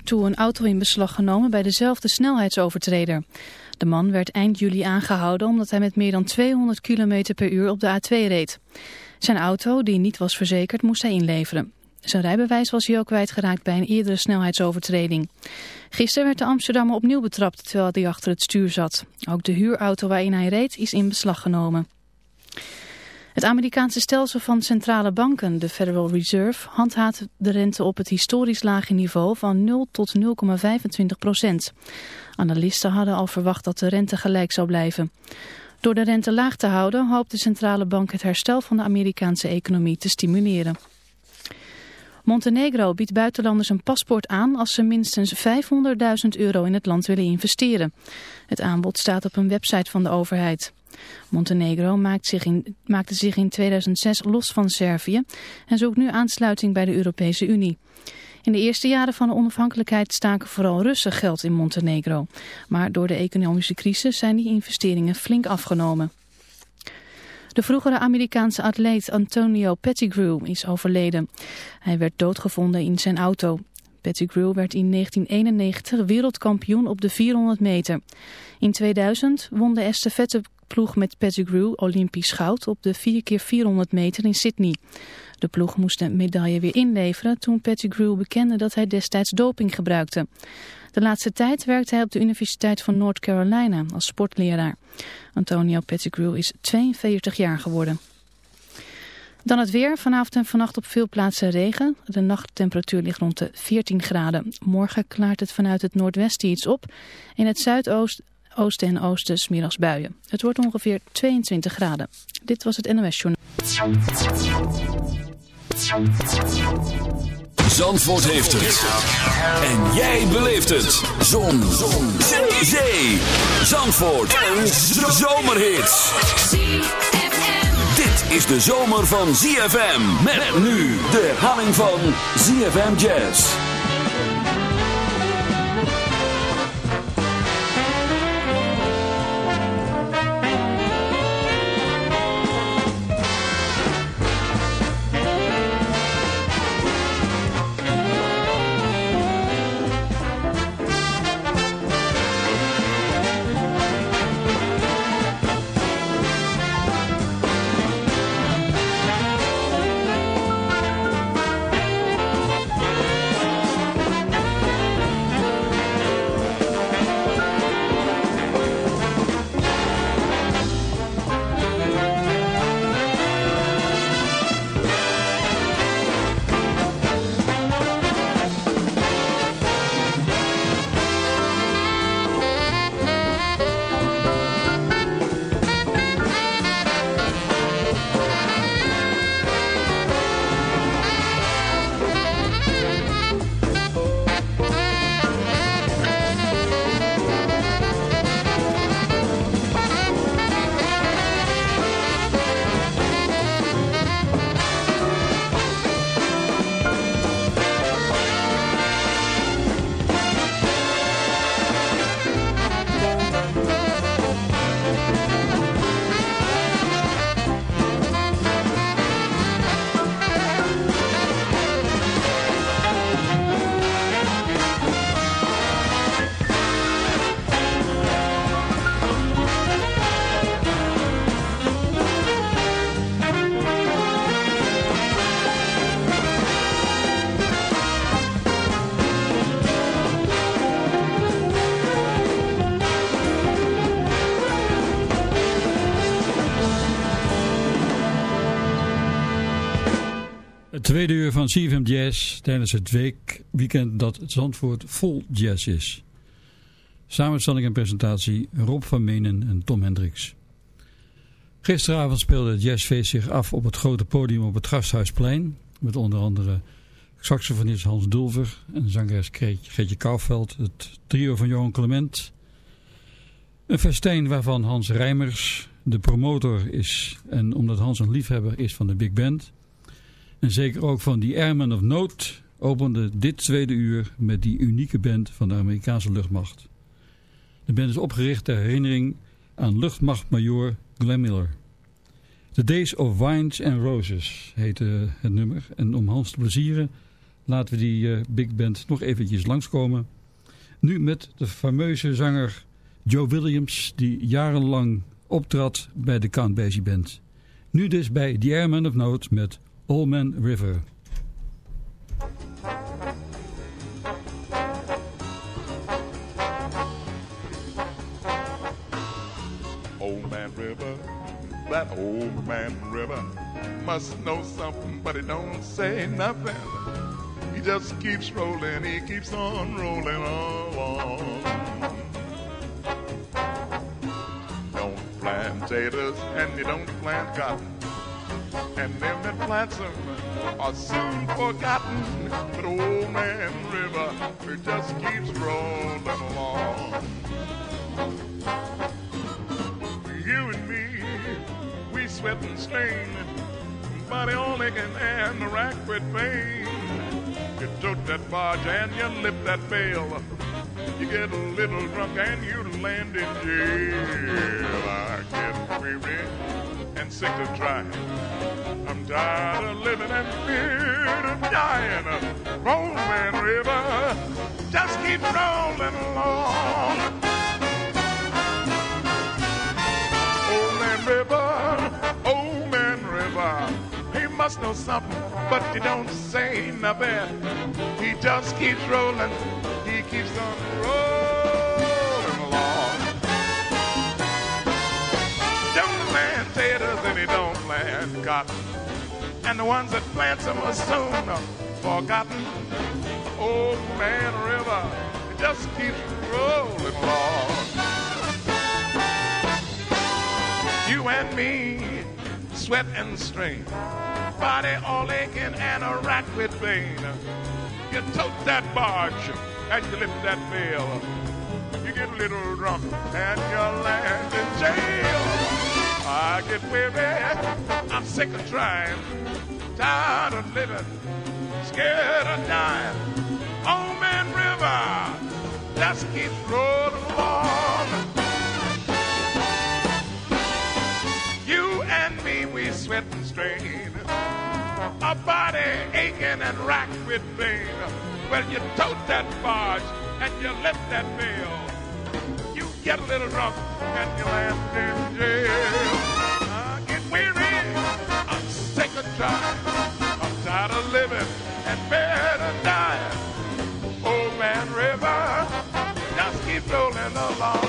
toe een auto in beslag genomen bij dezelfde snelheidsovertreder. De man werd eind juli aangehouden omdat hij met meer dan 200 km per uur op de A2 reed. Zijn auto, die niet was verzekerd, moest hij inleveren. Zijn rijbewijs was hij ook kwijtgeraakt bij een eerdere snelheidsovertreding. Gisteren werd de Amsterdammer opnieuw betrapt terwijl hij achter het stuur zat. Ook de huurauto waarin hij reed is in beslag genomen. Het Amerikaanse stelsel van centrale banken, de Federal Reserve, handhaaft de rente op het historisch lage niveau van 0 tot 0,25 procent. Analisten hadden al verwacht dat de rente gelijk zou blijven. Door de rente laag te houden hoopt de centrale bank het herstel van de Amerikaanse economie te stimuleren. Montenegro biedt buitenlanders een paspoort aan als ze minstens 500.000 euro in het land willen investeren. Het aanbod staat op een website van de overheid. Montenegro zich in, maakte zich in 2006 los van Servië en zoekt nu aansluiting bij de Europese Unie. In de eerste jaren van de onafhankelijkheid staken vooral Russen geld in Montenegro. Maar door de economische crisis zijn die investeringen flink afgenomen. De vroegere Amerikaanse atleet Antonio Pettigrew is overleden. Hij werd doodgevonden in zijn auto. Pettigrew werd in 1991 wereldkampioen op de 400 meter. In 2000 won de estafetteploeg met Pettigrew Olympisch goud op de 4x400 meter in Sydney. De ploeg moest de medaille weer inleveren toen Pettigrew bekende dat hij destijds doping gebruikte. De laatste tijd werkte hij op de Universiteit van North Carolina als sportleraar. Antonio Pettigrew is 42 jaar geworden. Dan het weer. Vanavond en vannacht op veel plaatsen regen. De nachttemperatuur ligt rond de 14 graden. Morgen klaart het vanuit het noordwesten iets op. In het zuidoosten oosten en oosten smiddags buien. Het wordt ongeveer 22 graden. Dit was het NOS Journal. Zandvoort heeft het. En jij beleeft het. Zon. Zon. Zee. Zandvoort. Een zomerhit. Dit is de zomer van ZFM. Met nu de herhaling van ZFM Jazz. Tweede uur van CFM Jazz tijdens het week, weekend dat Zandvoort vol jazz is. Samenstelling en presentatie Rob van Menen en Tom Hendricks. Gisteravond speelde het jazzfeest zich af op het grote podium op het Gasthuisplein. Met onder andere saxofonist Hans Dulver en zangeres Greetje Kouwveld. Het trio van Johan Clement. Een festijn waarvan Hans Rijmers de promotor is. En omdat Hans een liefhebber is van de big band... En zeker ook van die Airmen of Note opende dit tweede uur met die unieke band van de Amerikaanse luchtmacht. De band is opgericht ter herinnering aan luchtmachtmajor Glenn Miller. The Days of Wines and Roses heette het nummer. En om Hans te plezieren Laten we die big band nog eventjes langskomen. Nu met de fameuze zanger Joe Williams, die jarenlang optrad bij de Count Basie Band. Nu dus bij The Airman of Note met All Man River. Old Man River, that old man river must know something, but he don't say nothing. He just keeps rolling, he keeps on rolling along. Don't plant potatoes and you don't plant cotton. And them that plants them are soon forgotten. But old man River, it just keeps rolling along. You and me, we sweat and strain, body only can and the rack with pain. You tote that barge and you lift that bale. You get a little drunk and you land in jail. I get weary and sick of trying. I'm tired of living and feared of dying. Rolling River just keep rolling along. Old Man River, Old Man River he must know something, but he don't say nothing. He just keeps rolling. He keeps on rolling along. Plant cotton. And the ones that plant them are soon forgotten. Old Man River it just keeps rolling along. You and me, sweat and strain body all aching and a rack with pain. You tote that barge and you lift that bale. You get a little drunk and you land in jail. I get weary, I'm sick of trying, tired of living, scared of dying. Old Man River just keeps rolling along. You and me, we sweat and strain a body aching and racked with pain. Well, you tote that barge and you lift that bale. You get a little drunk and you land in jail. I'm tired of living and better dying. Old Man River, just keep rolling along.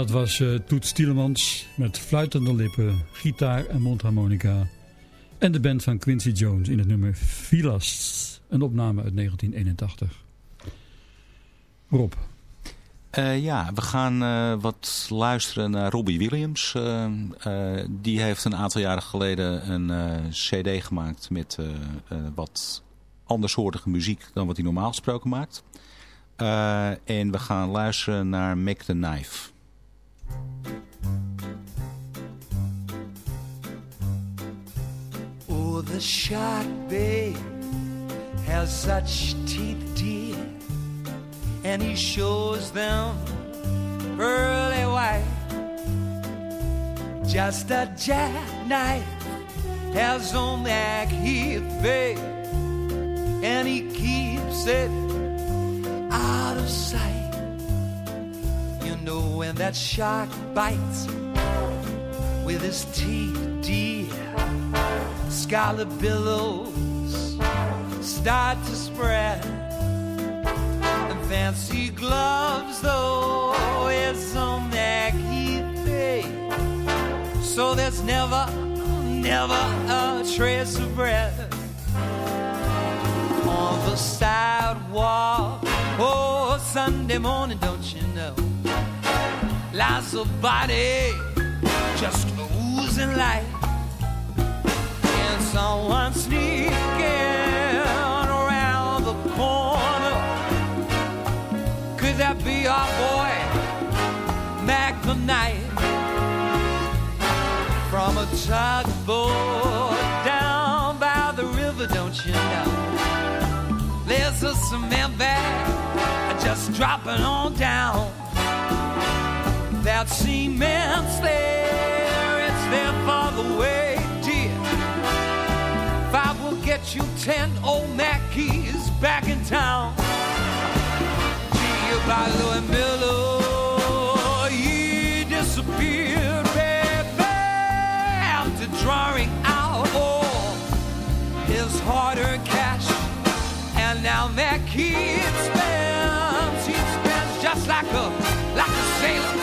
Dat was uh, Toet Stielemans met fluitende lippen, gitaar en mondharmonica. En de band van Quincy Jones in het nummer Vilas, een opname uit 1981. Rob. Uh, ja, we gaan uh, wat luisteren naar Robbie Williams. Die heeft een aantal jaren geleden een cd gemaakt met wat andersoortige muziek dan wat hij normaal gesproken maakt. en we gaan luisteren naar Make the Knife. Oh, the shark, babe, has such teeth, dear, and he shows them pearly white. Just a jackknife has on that Heath, babe, and he keeps it out of sight when that shark bites with his teeth, dear, scarlet billows start to spread. And fancy gloves, though, is on that key So there's never, never a trace of breath on the sidewalk. Oh, Sunday morning, don't you know? Lies a body just oozing light. And someone sneaking around the corner. Could that be our boy, Mac the Knight? From a tugboat down by the river, don't you know? There's a cement bag just dropping on down that cement's there, it's there for the way, dear. Five will get you ten old Mackeys back in town. Gee, by Louis Miller, he disappeared, baby, after drawing out all his hard-earned cash. And now Mackey spends, he spends just like a, like a sailor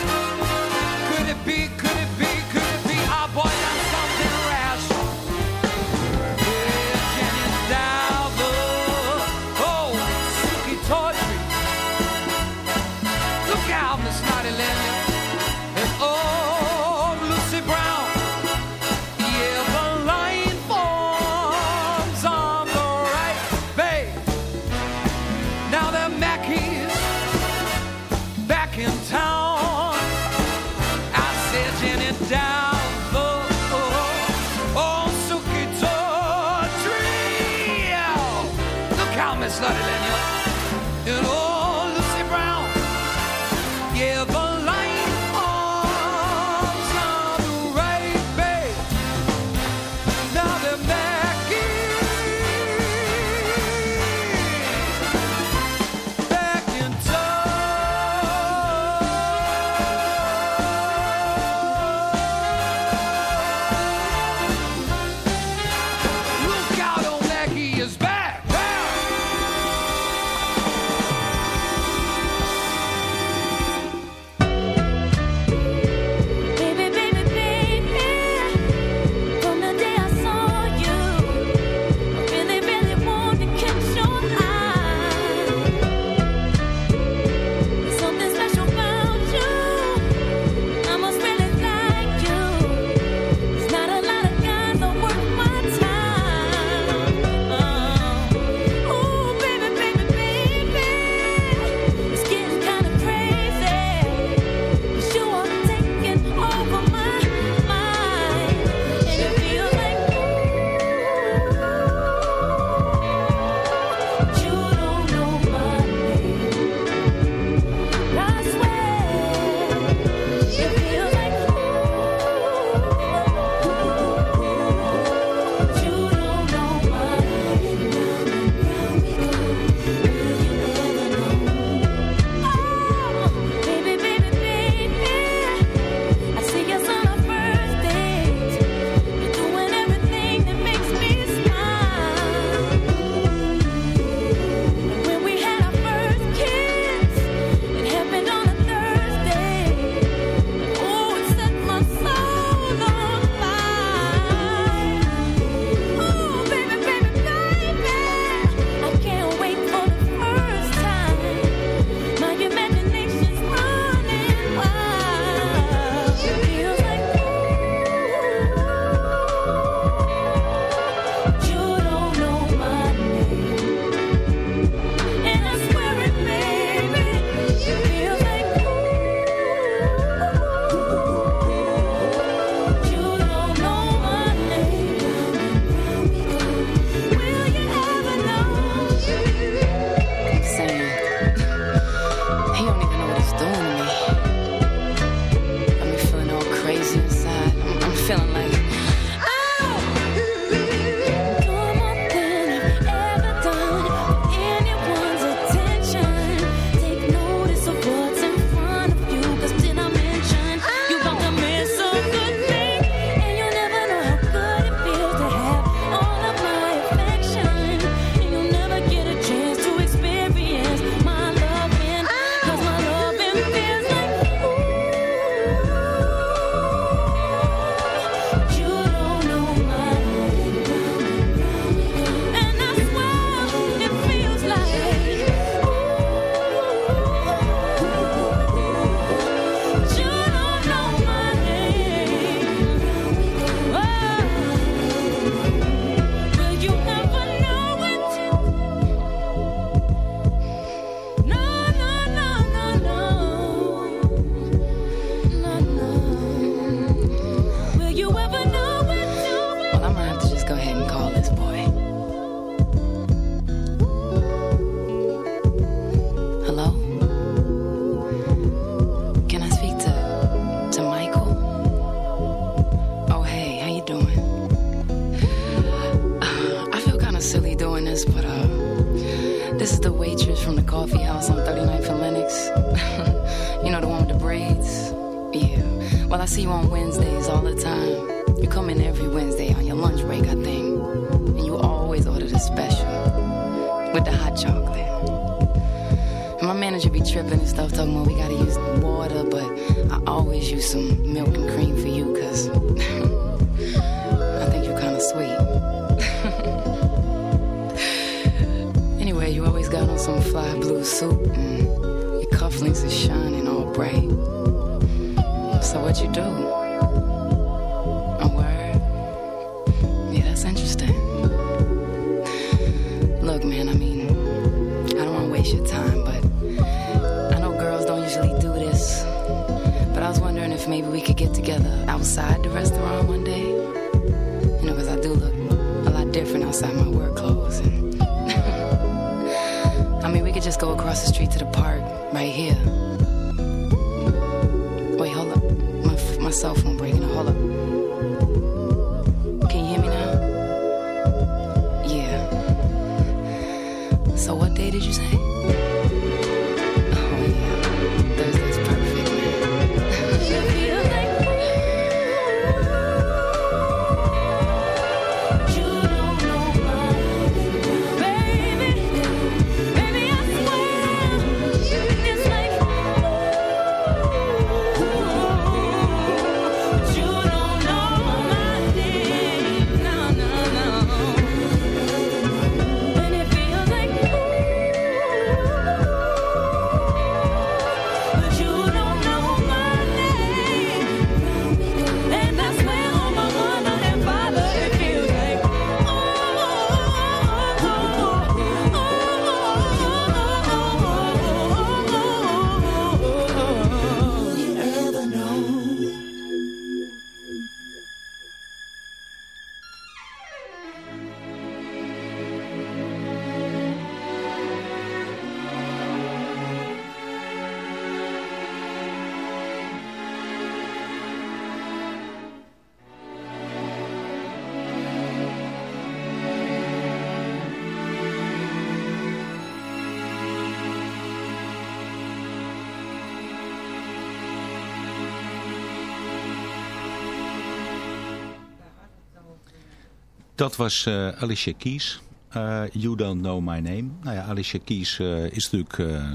Dat was eh, Alicia Keys. Eh, you Don't Know My Name. Nou ja, Alicia Keys eh, is natuurlijk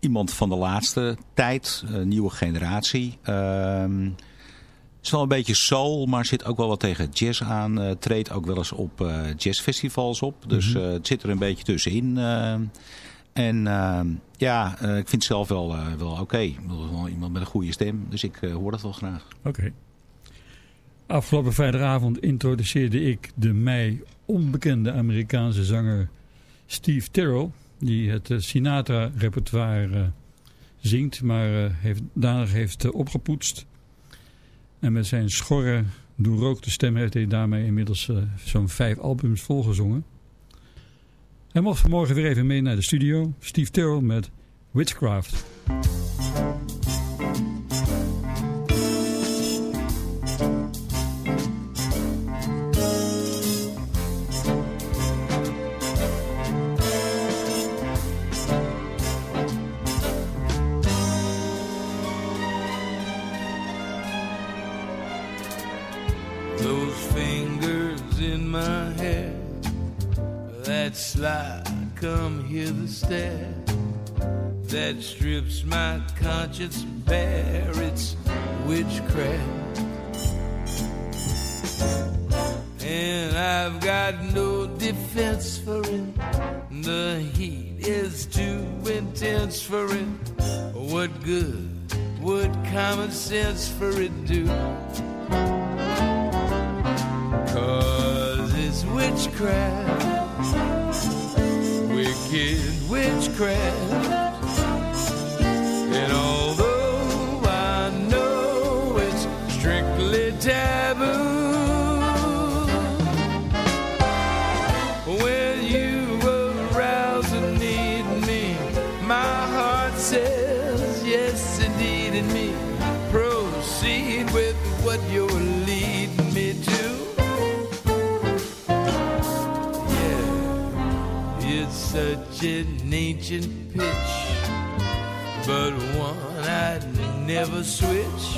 iemand van de laatste tijd. Nieuwe generatie. Ehm, is wel een beetje soul, maar zit ook wel wat tegen jazz aan. eh, treedt ook wel eens op jazzfestivals op. Dus eh, het zit er een beetje tussenin. eh. en ehm, ja, ik vind het zelf wel, wel oké. Wel iemand met een goede stem. Dus ik hoor dat wel graag. Oké. Afgelopen vrijdagavond introduceerde ik de mij onbekende Amerikaanse zanger Steve Terrell. Die het eh, Sinatra-repertoire eh, zingt, maar eh, heeft, heeft opgepoetst. En met zijn schorre, doorrookte stem heeft hij daarmee inmiddels zo'n vijf albums volgezongen. Hij mocht vanmorgen weer even mee naar de studio. Steve Terrell met Witchcraft. That strips my conscience bare, it's witchcraft. And I've got no defense for it, the heat is too intense for it. What good would common sense for it do? Cause it's witchcraft, wicked witchcraft. Pitch, but one I'd never switch.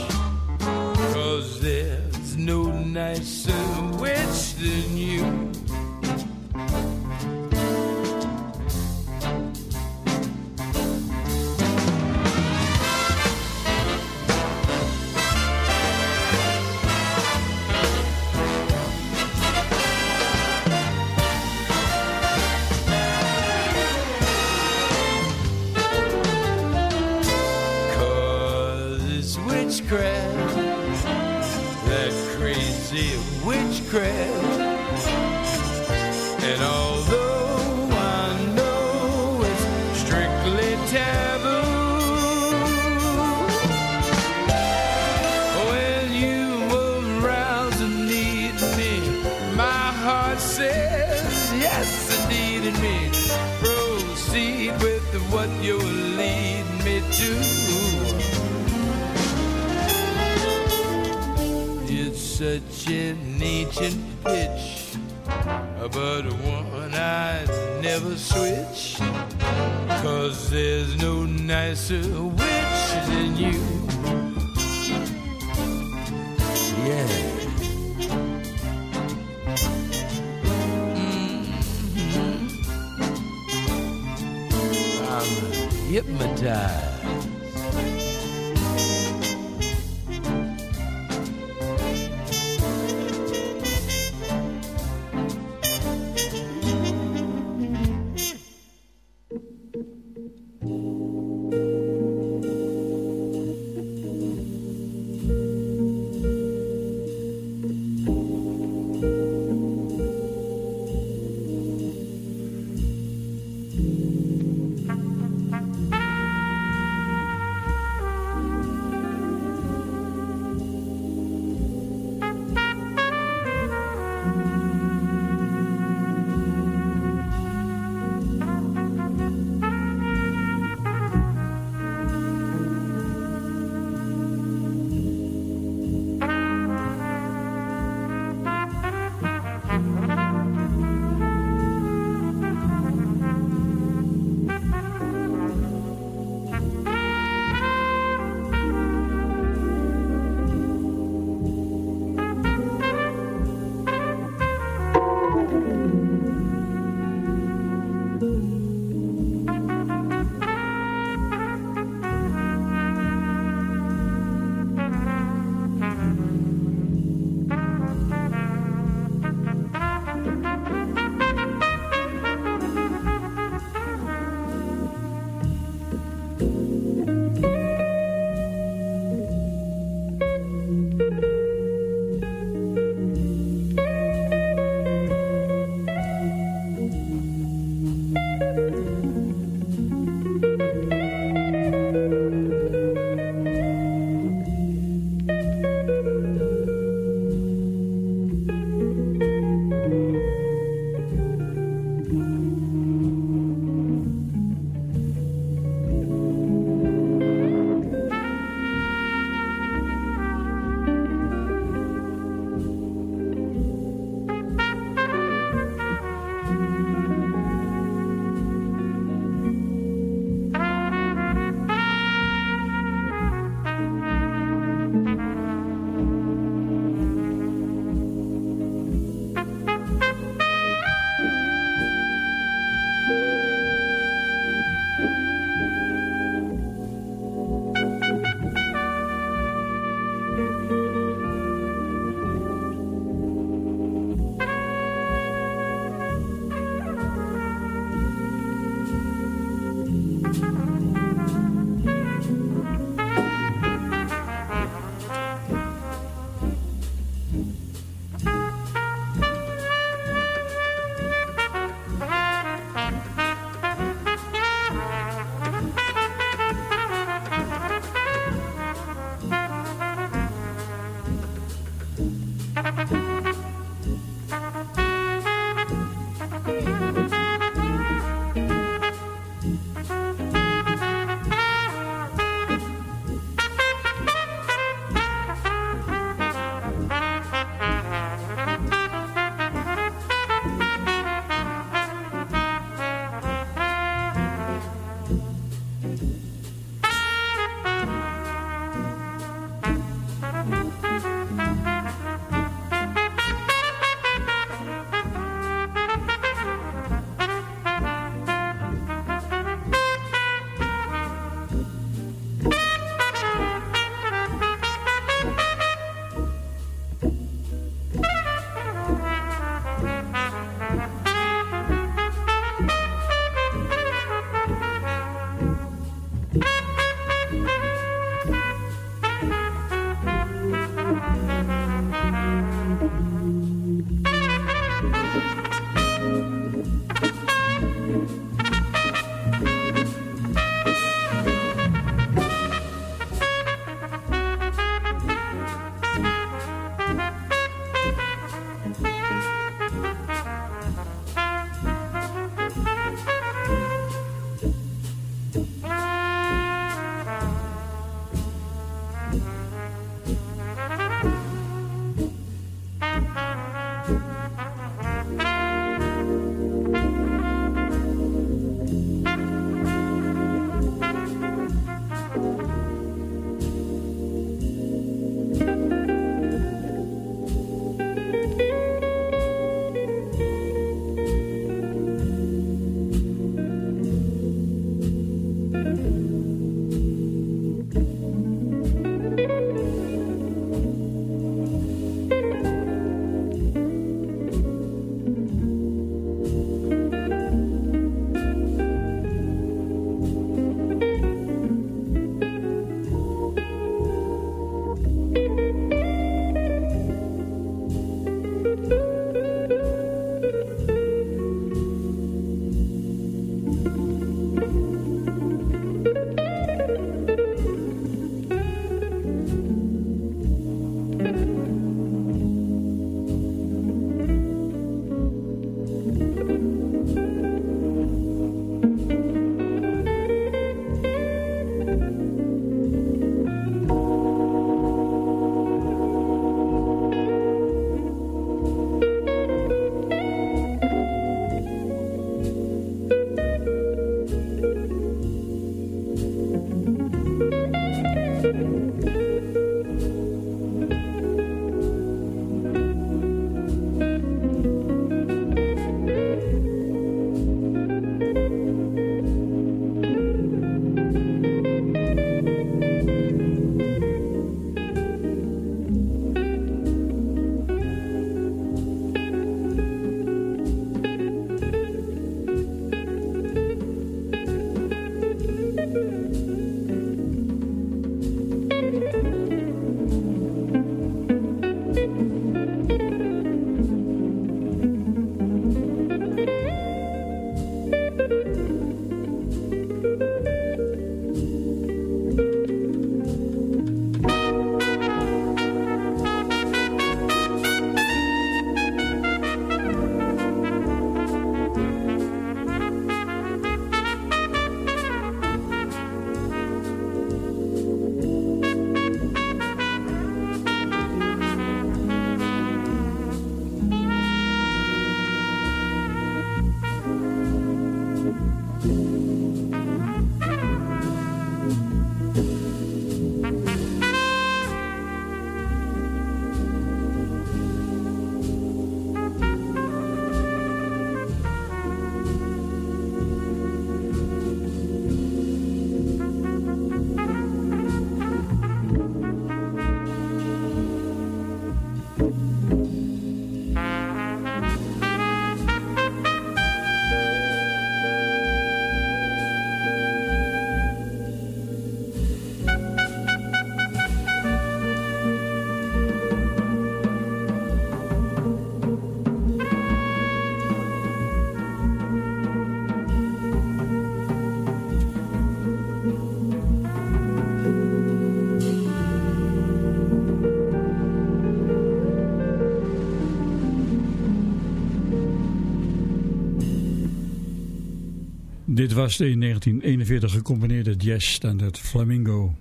Dit was de in 1941 gecomponeerde jazzstandard Flamingo.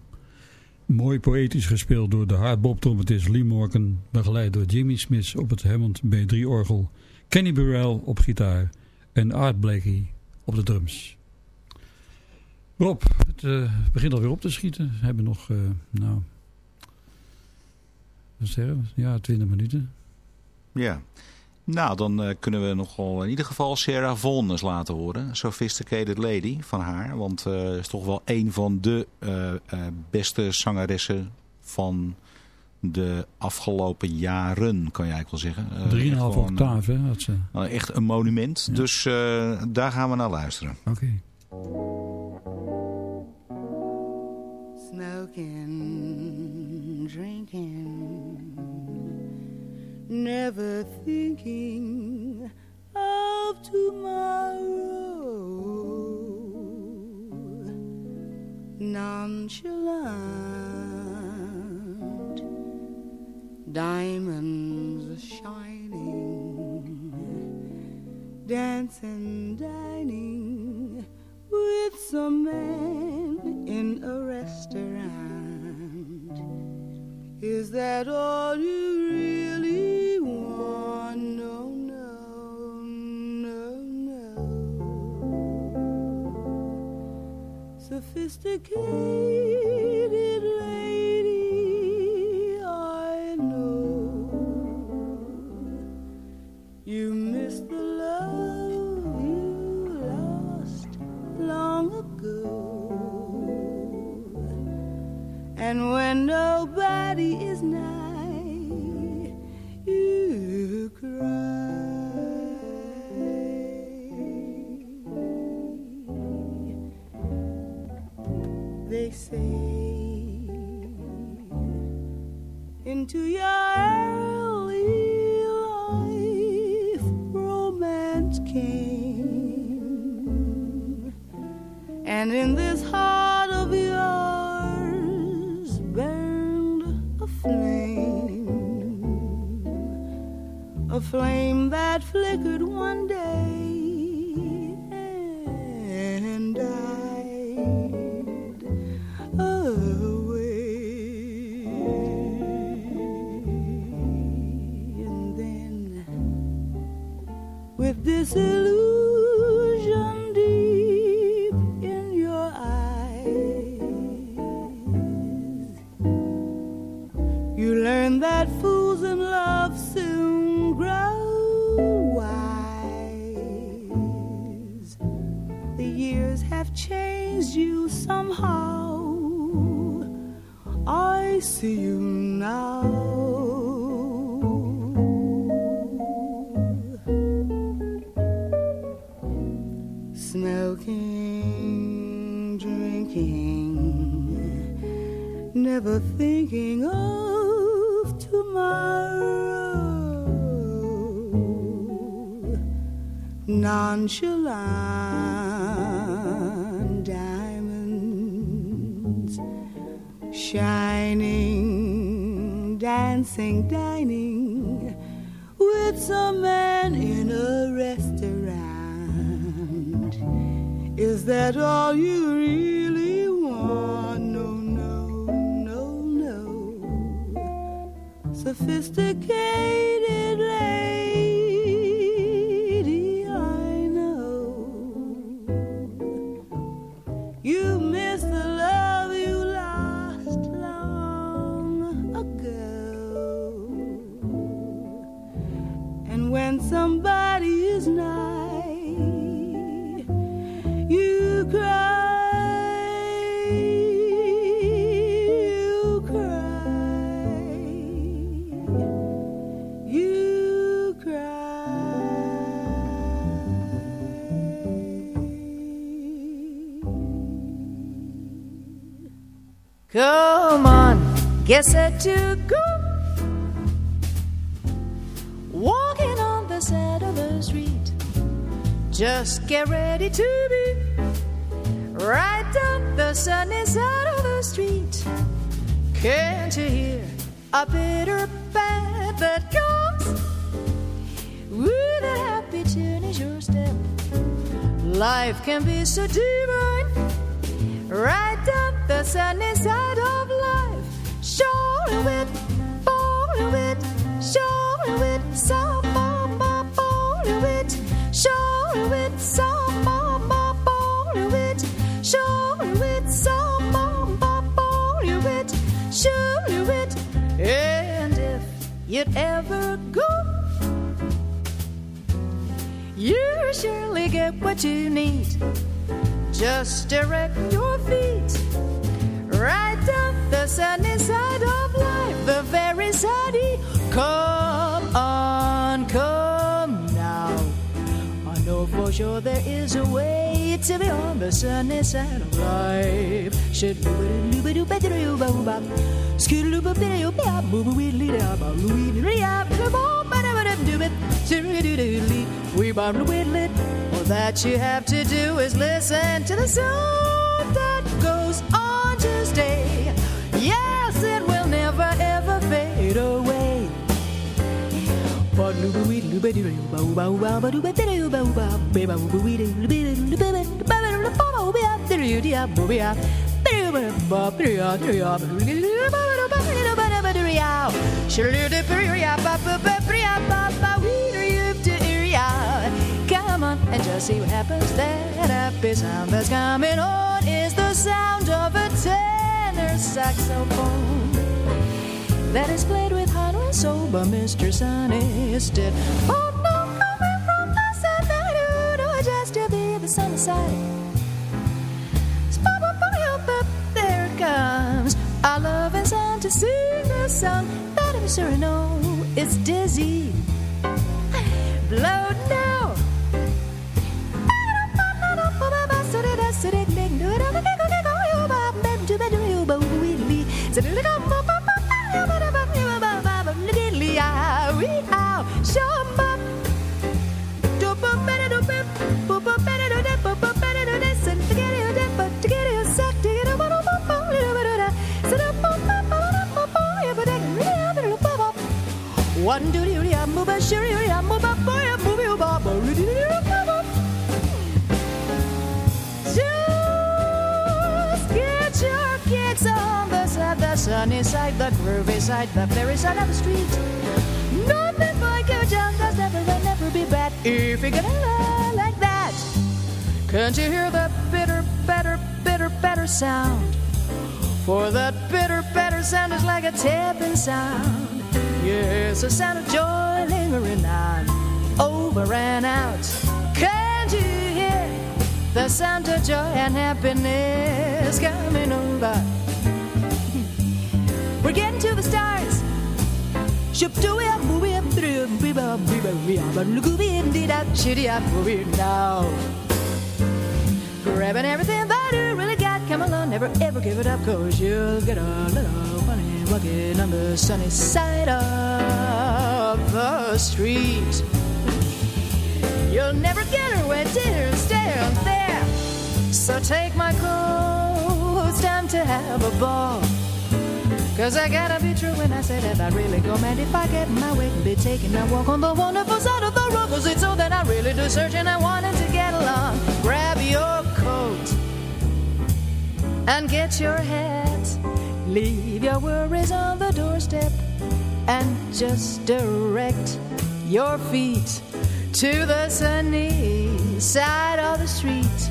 Mooi poëtisch gespeeld door de hardbop-trompetist Lee Morgan, begeleid door Jimmy Smith op het Hammond B3-orgel, Kenny Burrell op gitaar en Art Blakey op de drums. Rob, het uh, begint alweer op te schieten. We hebben nog, uh, nou, wat zeggen we? Ja, 20 minuten. Ja. Nou, dan uh, kunnen we nogal in ieder geval Sarah Vaughan eens laten horen. Sophisticated Lady van haar. Want het uh, is toch wel een van de uh, beste zangeressen van de afgelopen jaren, kan je eigenlijk wel zeggen. Drieënhalf octaaf, hè? Had ze. echt een monument. Ja. Dus daar gaan we naar luisteren. Oké. Okay. Smoking, drinking never thinking of tomorrow. Nonchalant, diamonds shining, dancing, dining with some man in a restaurant. Is that all you really want? No, no, no, no. Sophisticated Nonchalant diamonds shining, dancing, dining with some man in a restaurant. Is that all you really want? No, no, no, no. Sophisticated get set to go. Walking on the side of the street. Just get ready to be right down the sunny side of the street. Can't you hear a bitter band that comes with a happy tune is your step? Life can be so divine. Right up the sunny side of you'd ever go, you surely get what you need. Just direct your feet the sunny side of life, the very sunny. Come on, come now. I know for sure there is a way to be on the sunny side of life. All that you have to do is listen to the song Come on and just see what happens. That happy sound that's coming on is the sound of a tenor saxophone that is played with hot and sober Mr. Sonny Stitt. Oh no, coming from the side, no, just to be the sunny side. There it comes. I love and sound to sing the song that I'm sure I know it's dizzy. Blow now. One do do do move a you move a boy move you baba Just get your kicks on the sunny side, the groovy side, the very side of the street. Nothing like junk does never, will never be bad if you're gonna lie like that. Can't you hear the bitter, better, bitter, better sound? For that bitter, better sound is like a tapping sound. Yes, a sound of joy lingering on, over and out. Can't you hear the sound of joy and happiness coming over? We're getting to the stars. Ship to it, move it, through, be ba, be ba, be ba, look at it, did that, shitty, up, it now. Grabbing everything that you really got, come along, never ever give it up, cause you'll get a little on the sunny side of the street. You'll never get her when dinner stare there. So take my coat, it's time to have a ball. Cause I gotta be true when I say that I really go mad if I get my way and be taking a walk on the wonderful side of the road. Cause it's so that I really do search and I wanted to get along. Grab your coat and get your hat. Leave your worries on the doorstep and just direct your feet to the sunny side of the street.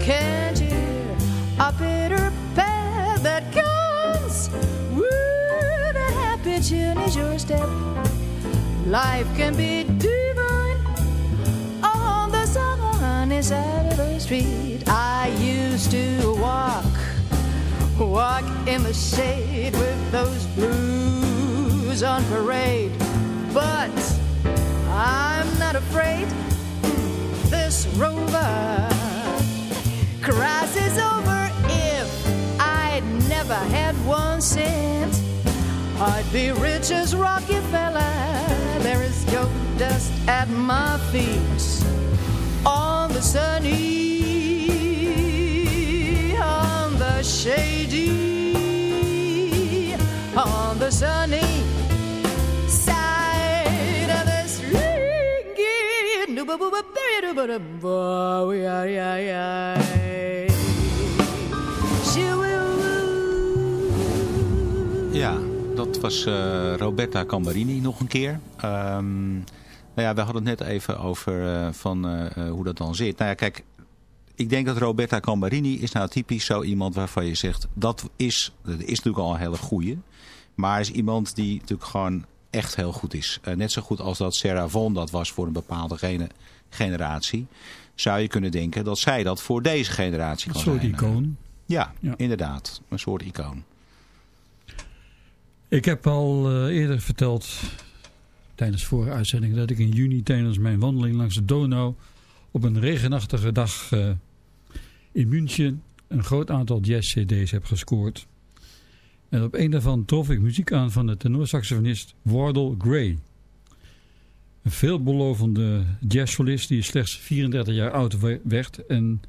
Can't you hear a bitter path that comes with a happy tune is your step? Life can be walk in the shade with those blues on parade. But I'm not afraid. This rover crosses over. If I'd never had one cent, I'd be rich as Rockefeller. There is gold dust at my feet on the sunny on the sunny side of the street. Ja, dat was uh, Roberta Cambarini nog een keer. Um, nou ja, we hadden het net even over uh, van, uh, hoe dat dan zit. Nou ja, kijk, ik denk dat Roberta Cambarini is nou typisch zo iemand waarvan je zegt... dat is, dat is natuurlijk al een hele goeie. Maar is iemand die natuurlijk gewoon echt heel goed is. Uh, net zo goed als dat Sarah Vaughan dat was voor een bepaalde gene, generatie. Zou je kunnen denken dat zij dat voor deze generatie kan zijn. Een soort icoon. Ja, ja, inderdaad. Een soort icoon. Ik heb al uh, eerder verteld tijdens vorige uitzendingen dat ik in juni tijdens mijn wandeling langs de Donau op een regenachtige dag uh, in München een groot aantal jazz-cd's heb gescoord. En op een daarvan trof ik muziek aan van de tenorsaxofonist Wardle Gray. Een veelbelovende jazzsolist die slechts 34 jaar oud werd en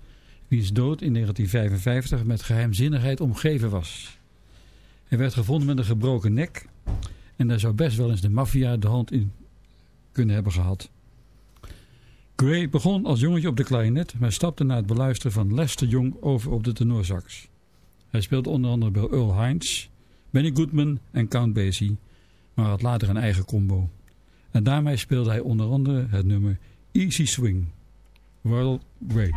wiens dood in 1955 met geheimzinnigheid omgeven was. Hij werd gevonden met een gebroken nek en daar zou best wel eens de maffia de hand in kunnen hebben gehad. Gray begon als jongetje op de klarinet, maar stapte na het beluisteren van Lester Young over op de tenorsax. Hij speelde onder andere bij Earl Hines, Benny Goodman en Count Basie, maar had later een eigen combo. En daarmee speelde hij onder andere het nummer Easy Swing. World Gray.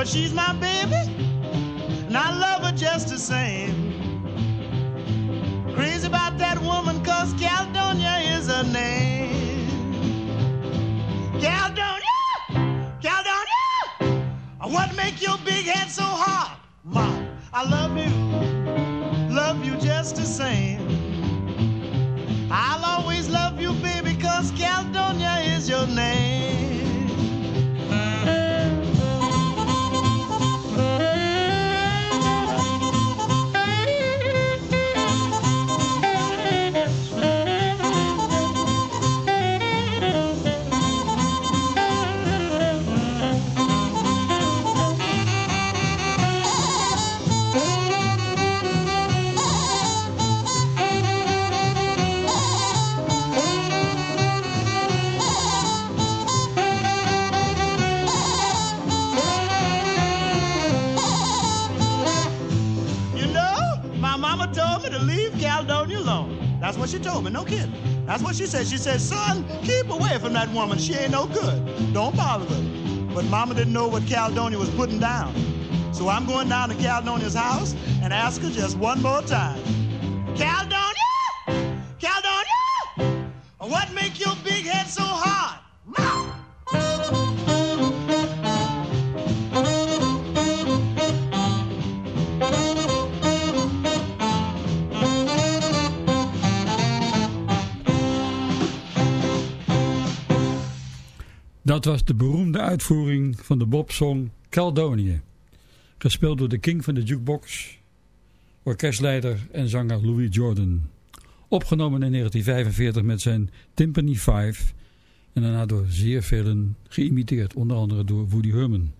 But she's my baby, and I love her just the same. She said. She said, son, keep away from that woman. She ain't no good. Don't bother with her. But mama didn't know what Caledonia was putting down. So I'm going down to Caledonia's house and ask her just one more time. Caledonia! Dat was de beroemde uitvoering van de Bob-song Caledonië. Gespeeld door de king van de jukebox, orkestleider en zanger Louis Jordan. Opgenomen in 1945 met zijn Timpani 5 en daarna door zeer velen geïmiteerd, onder andere door Woody Herman.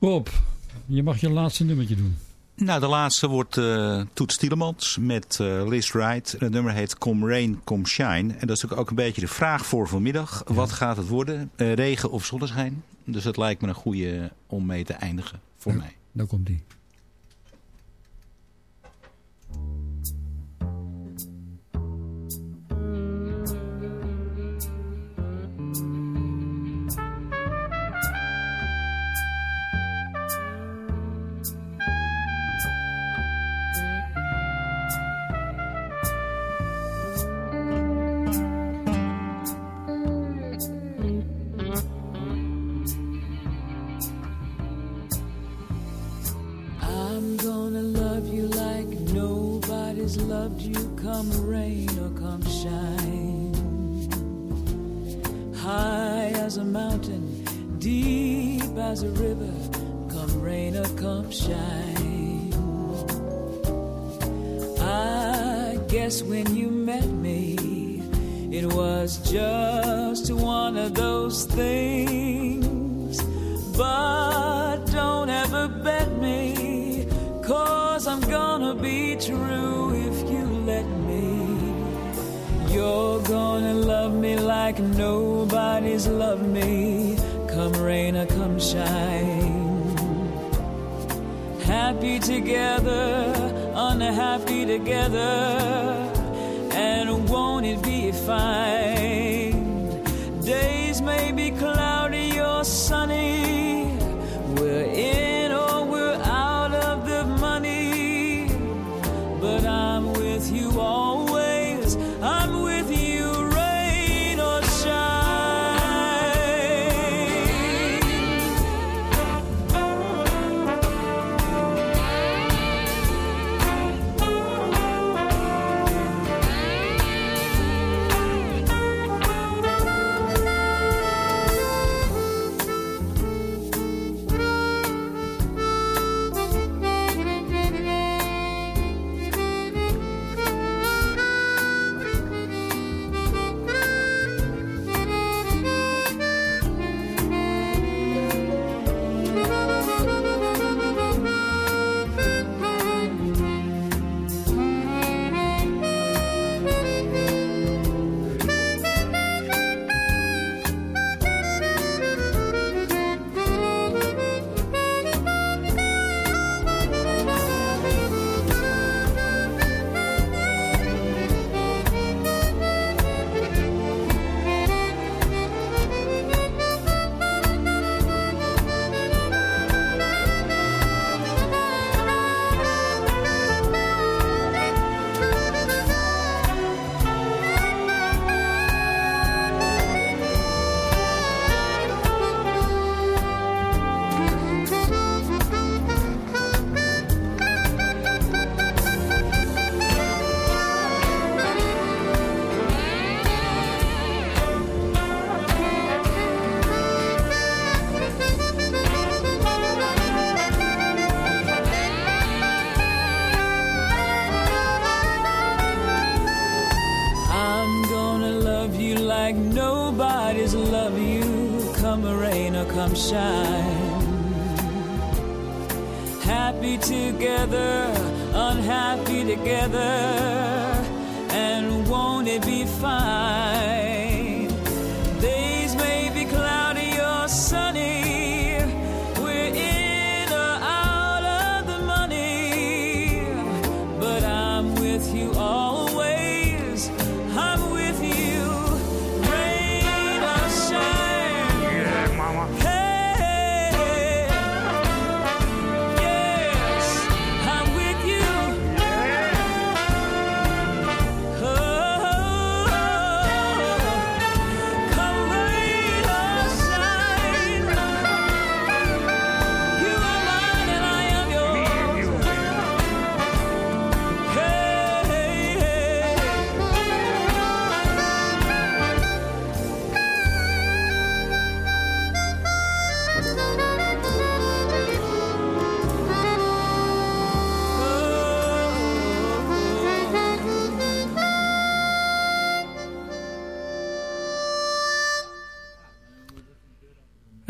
Rob, je mag je laatste nummertje doen. Nou, de laatste wordt uh, Toet Stielemans met uh, Liz Wright. Het nummer heet Come Rain, Come Shine. En dat is natuurlijk ook een beetje de vraag voor vanmiddag. Wat gaat het worden? Uh, regen of zonneschijn? Dus het lijkt me een goede om mee te eindigen voor ja, mij. Daar komt die. Guess when you met me, it was just one of those things. But don't ever bet me, cause I'm gonna be true if you let me. You're gonna love me like nobody's loved me, come rain or come shine. Happy together, unhappy together, and won't it be fine? Days may be cloudy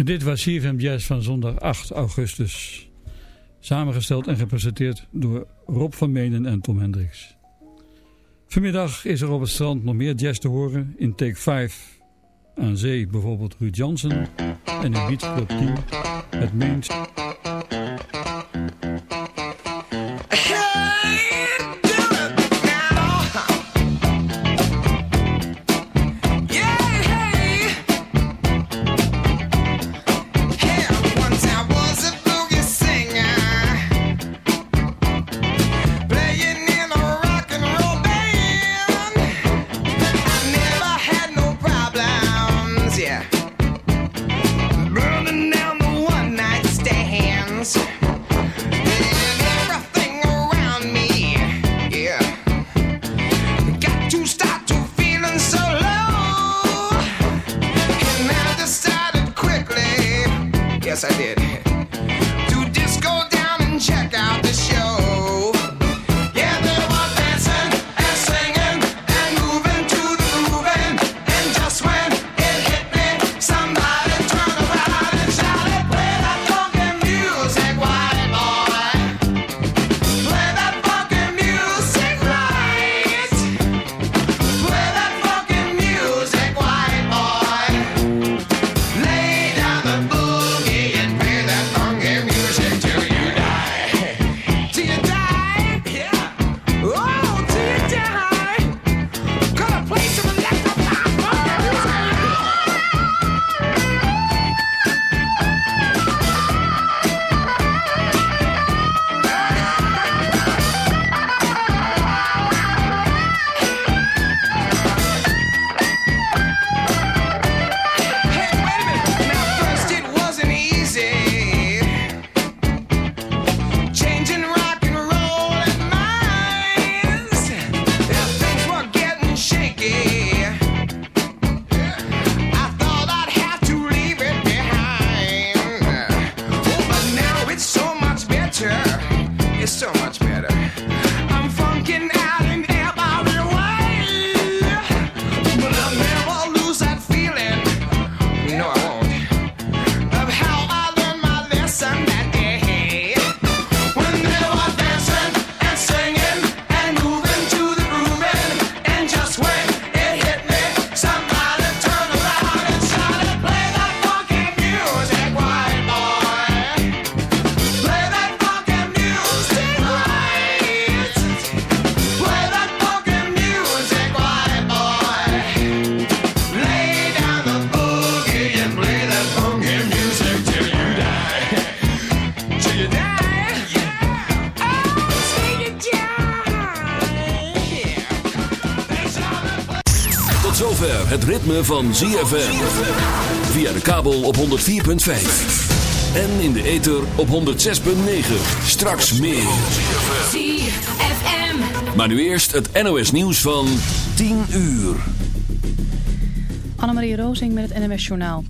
Dit was CFM Jazz van zondag 8 augustus. Samengesteld en gepresenteerd door Rob van Menen en Tom Hendricks. Vanmiddag is er op het strand nog meer jazz te horen. In Take 5 aan zee bijvoorbeeld Ruud Jansen en in Beats Club 10 het Mainstream. ritme van ZFM. Via de kabel op 104.5. En in de ether op 106.9. Straks meer. ZFM. Maar nu eerst het NOS nieuws van 10 uur. Annemarie Rozing met het NOS Journaal.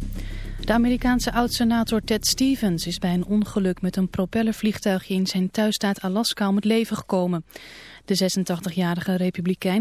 De Amerikaanse oud-senator Ted Stevens is bij een ongeluk met een propellervliegtuigje in zijn thuisstaat Alaska om het leven gekomen. De 86-jarige republikein